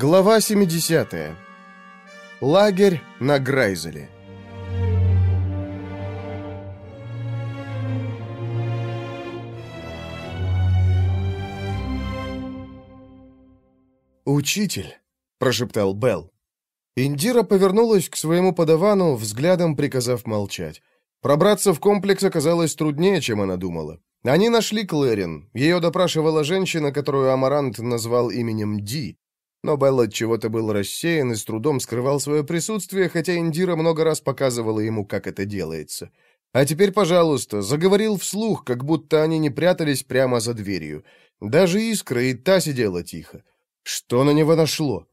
Глава 70. Лагерь на Грайзеле. «Учитель», — прошептал Белл. Индира повернулась к своему подавану, взглядом приказав молчать. Пробраться в комплекс оказалось труднее, чем она думала. Они нашли Клэрин. Ее допрашивала женщина, которую Амарант назвал именем Ди. Но Белл от чего-то был рассеян и с трудом скрывал свое присутствие, хотя Индира много раз показывала ему, как это делается. А теперь, пожалуйста, заговорил вслух, как будто они не прятались прямо за дверью. Даже Искра и та сидела тихо. Что на него нашло?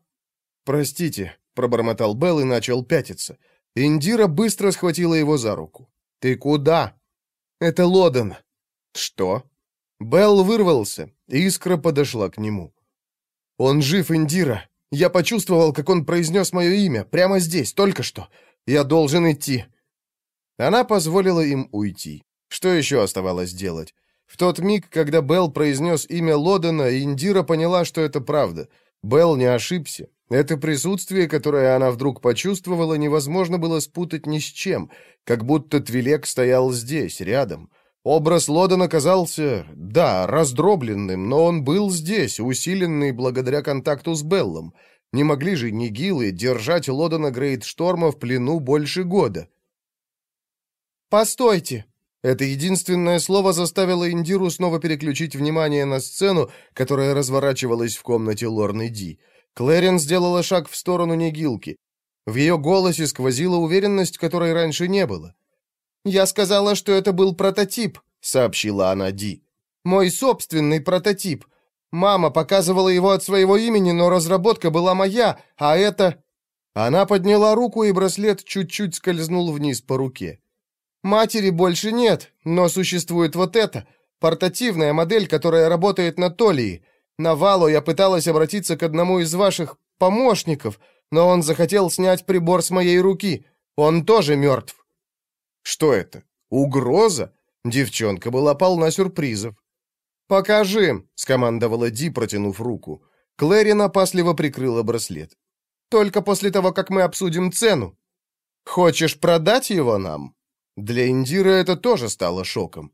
«Простите», — пробормотал Белл и начал пятиться. Индира быстро схватила его за руку. «Ты куда?» «Это Лоден». «Что?» Белл вырвался, искра подошла к нему. «Он жив, Индира. Я почувствовал, как он произнес мое имя, прямо здесь, только что. Я должен идти». Она позволила им уйти. Что еще оставалось делать? В тот миг, когда Белл произнес имя Лодена, Индира поняла, что это правда. Белл не ошибся. Это присутствие, которое она вдруг почувствовала, невозможно было спутать ни с чем, как будто Твилек стоял здесь, рядом. Образ Лодена казался, да, раздробленным, но он был здесь, усиленный благодаря контакту с Беллом. Не могли же Нигилы держать Лодена Грейдшторма в плену больше года. «Постойте!» Это единственное слово заставило Индиру снова переключить внимание на сцену, которая разворачивалась в комнате Лорны Ди. Клэрин сделала шаг в сторону Нигилки. В ее голосе сквозила уверенность, которой раньше не было. «Я сказала, что это был прототип», — сообщила она Ди. «Мой собственный прототип. Мама показывала его от своего имени, но разработка была моя, а это...» Она подняла руку, и браслет чуть-чуть скользнул вниз по руке. «Матери больше нет, но существует вот это, портативная модель, которая работает на Толии. На Валу я пыталась обратиться к одному из ваших помощников, но он захотел снять прибор с моей руки. Он тоже мертв». Что это? Угроза? Девчонка была полна сюрпризов. «Покажи», — скомандовала Ди, протянув руку. Клэрин опасливо прикрыла браслет. «Только после того, как мы обсудим цену. Хочешь продать его нам?» Для Индира это тоже стало шоком.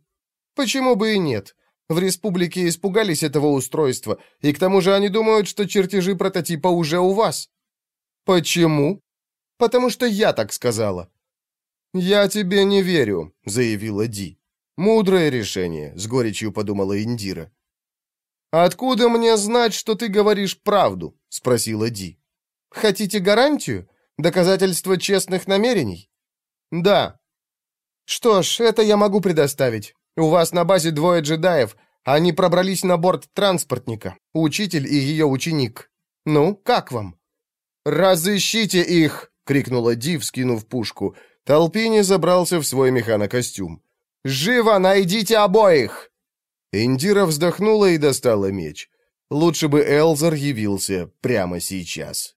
«Почему бы и нет? В республике испугались этого устройства, и к тому же они думают, что чертежи прототипа уже у вас». «Почему?» «Потому что я так сказала. «Я тебе не верю», — заявила Ди. «Мудрое решение», — с горечью подумала Индира. «Откуда мне знать, что ты говоришь правду?» — спросила Ди. «Хотите гарантию? Доказательство честных намерений?» «Да». «Что ж, это я могу предоставить. У вас на базе двое джедаев. Они пробрались на борт транспортника. Учитель и ее ученик. Ну, как вам?» «Разыщите их!» — крикнула Ди, вскинув пушку. Толпини забрался в свой механокостюм. «Живо найдите обоих!» Индира вздохнула и достала меч. Лучше бы Элзар явился прямо сейчас.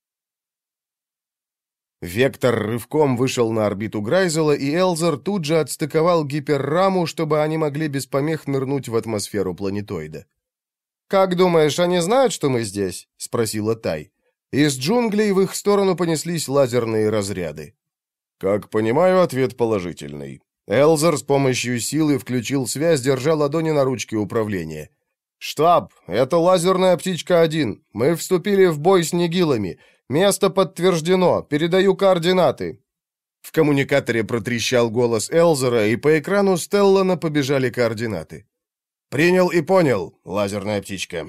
Вектор рывком вышел на орбиту Грайзела, и Элзар тут же отстыковал гиперраму, чтобы они могли без помех нырнуть в атмосферу планетоида. «Как думаешь, они знают, что мы здесь?» — спросила Тай. Из джунглей в их сторону понеслись лазерные разряды. Как понимаю, ответ положительный. Элзер с помощью силы включил связь, держа ладони на ручке управления. «Штаб, это лазерная птичка-1. Мы вступили в бой с нигилами. Место подтверждено. Передаю координаты». В коммуникаторе протрещал голос Элзера, и по экрану Стеллана побежали координаты. «Принял и понял, лазерная птичка».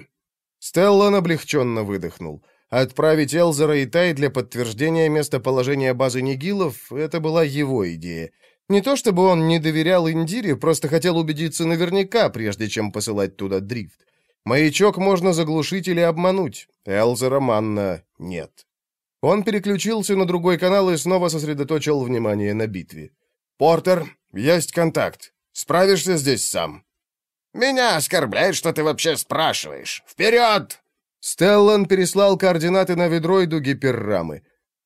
Стеллан облегченно выдохнул. Отправить Элзера и Тай для подтверждения местоположения базы Нигилов — это была его идея. Не то чтобы он не доверял Индире, просто хотел убедиться наверняка, прежде чем посылать туда дрифт. Маячок можно заглушить или обмануть. Элзера Манна нет. Он переключился на другой канал и снова сосредоточил внимание на битве. «Портер, есть контакт. Справишься здесь сам?» «Меня оскорбляет, что ты вообще спрашиваешь. Вперед!» Стеллан переслал координаты на ведроиду гиперрамы.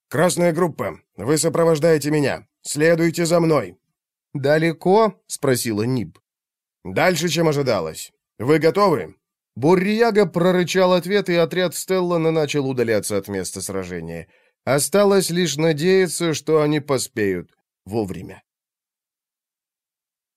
«Красная группа, вы сопровождаете меня. Следуйте за мной». «Далеко?» — спросила Ниб. «Дальше, чем ожидалось. Вы готовы?» Буррияга прорычал ответ, и отряд Стеллана начал удаляться от места сражения. Осталось лишь надеяться, что они поспеют вовремя.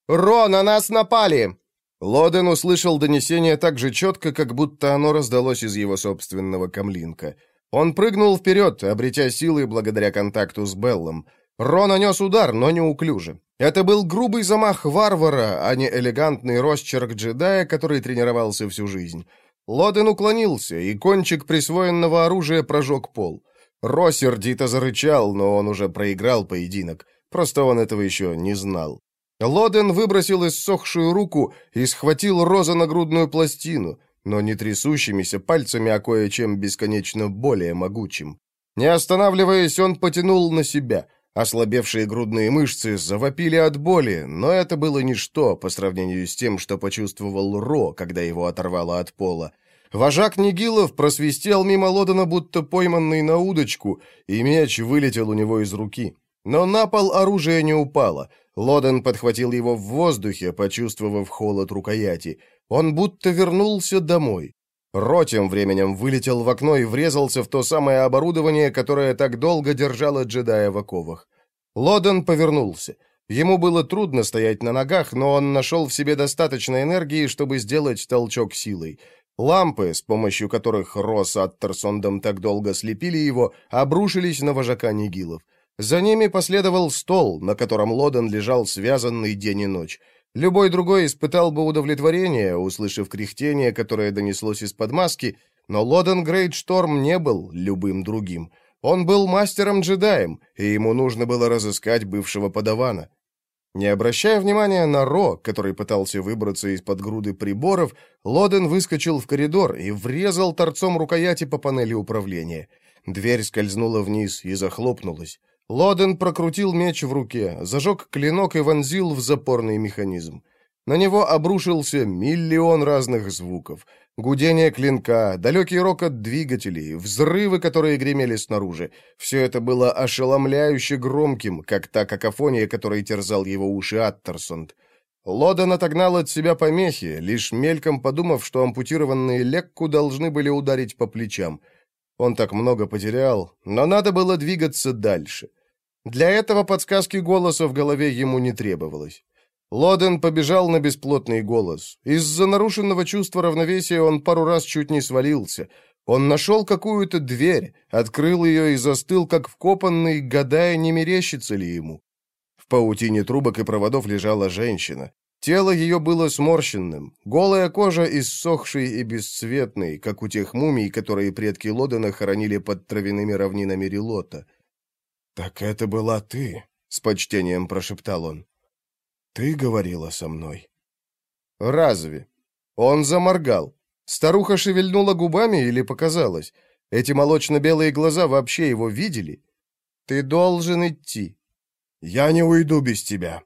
«Ро, на нас напали!» Лоден услышал донесение так же четко, как будто оно раздалось из его собственного камлинка. Он прыгнул вперед, обретя силы благодаря контакту с Беллом. Ро нанес удар, но неуклюже. Это был грубый замах варвара, а не элегантный росчерк джедая, который тренировался всю жизнь. Лоден уклонился, и кончик присвоенного оружия прожег пол. Ро сердито зарычал, но он уже проиграл поединок. Просто он этого еще не знал. Лоден выбросил иссохшую руку и схватил Роза на грудную пластину, но не трясущимися пальцами, а кое-чем бесконечно более могучим. Не останавливаясь, он потянул на себя. Ослабевшие грудные мышцы завопили от боли, но это было ничто по сравнению с тем, что почувствовал Ро, когда его оторвало от пола. Вожак Нигилов просвистел мимо Лодена, будто пойманный на удочку, и меч вылетел у него из руки. Но на пол оружие не упало — Лоден подхватил его в воздухе, почувствовав холод рукояти. Он будто вернулся домой. Ро тем временем вылетел в окно и врезался в то самое оборудование, которое так долго держало джедая в оковах. Лоден повернулся. Ему было трудно стоять на ногах, но он нашел в себе достаточно энергии, чтобы сделать толчок силой. Лампы, с помощью которых Ро с Аттерсондом так долго слепили его, обрушились на вожака Нигилов. За ними последовал стол, на котором Лоден лежал связанный день и ночь. Любой другой испытал бы удовлетворение, услышав кряхтение, которое донеслось из-под маски, но Лоден Грейдшторм не был любым другим. Он был мастером-джедаем, и ему нужно было разыскать бывшего подавана. Не обращая внимания на Ро, который пытался выбраться из-под груды приборов, Лоден выскочил в коридор и врезал торцом рукояти по панели управления. Дверь скользнула вниз и захлопнулась. Лоден прокрутил меч в руке, зажег клинок и вонзил в запорный механизм. На него обрушился миллион разных звуков. Гудение клинка, далекий рокот двигателей, взрывы, которые гремели снаружи. Все это было ошеломляюще громким, как та какофония, которой терзал его уши Аттерсонд. Лоден отогнал от себя помехи, лишь мельком подумав, что ампутированные лекку должны были ударить по плечам. Он так много потерял, но надо было двигаться дальше. Для этого подсказки голоса в голове ему не требовалось. Лоден побежал на бесплотный голос. Из-за нарушенного чувства равновесия он пару раз чуть не свалился. Он нашел какую-то дверь, открыл ее и застыл, как вкопанный, гадая, не мерещится ли ему. В паутине трубок и проводов лежала женщина. Тело ее было сморщенным, голая кожа иссохшей и бесцветной, как у тех мумий, которые предки Лодена хоронили под травяными равнинами Релота. «Так это была ты», — с почтением прошептал он. «Ты говорила со мной». «Разве?» Он заморгал. Старуха шевельнула губами или показалось? Эти молочно-белые глаза вообще его видели? «Ты должен идти». «Я не уйду без тебя».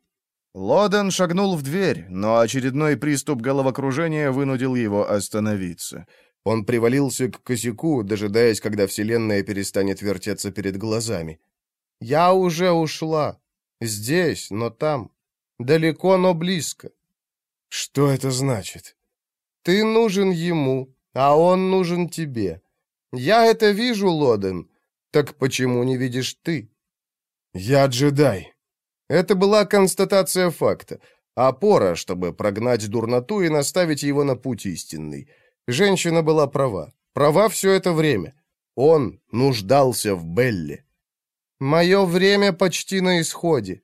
Лоден шагнул в дверь, но очередной приступ головокружения вынудил его остановиться. Он привалился к косяку, дожидаясь, когда Вселенная перестанет вертеться перед глазами. Я уже ушла. Здесь, но там. Далеко, но близко. Что это значит? Ты нужен ему, а он нужен тебе. Я это вижу, Лоден. Так почему не видишь ты? Я джедай. Это была констатация факта. Опора, чтобы прогнать дурноту и наставить его на путь истинный. Женщина была права. Права все это время. Он нуждался в Белле. Мое время почти на исходе.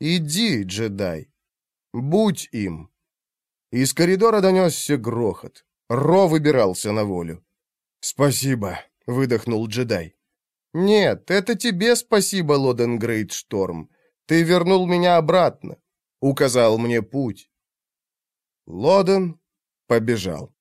Иди, джедай. Будь им. Из коридора донесся грохот. Ро выбирался на волю. «Спасибо», — выдохнул джедай. «Нет, это тебе спасибо, Лоден Грейтшторм. Ты вернул меня обратно, указал мне путь». Лоден побежал.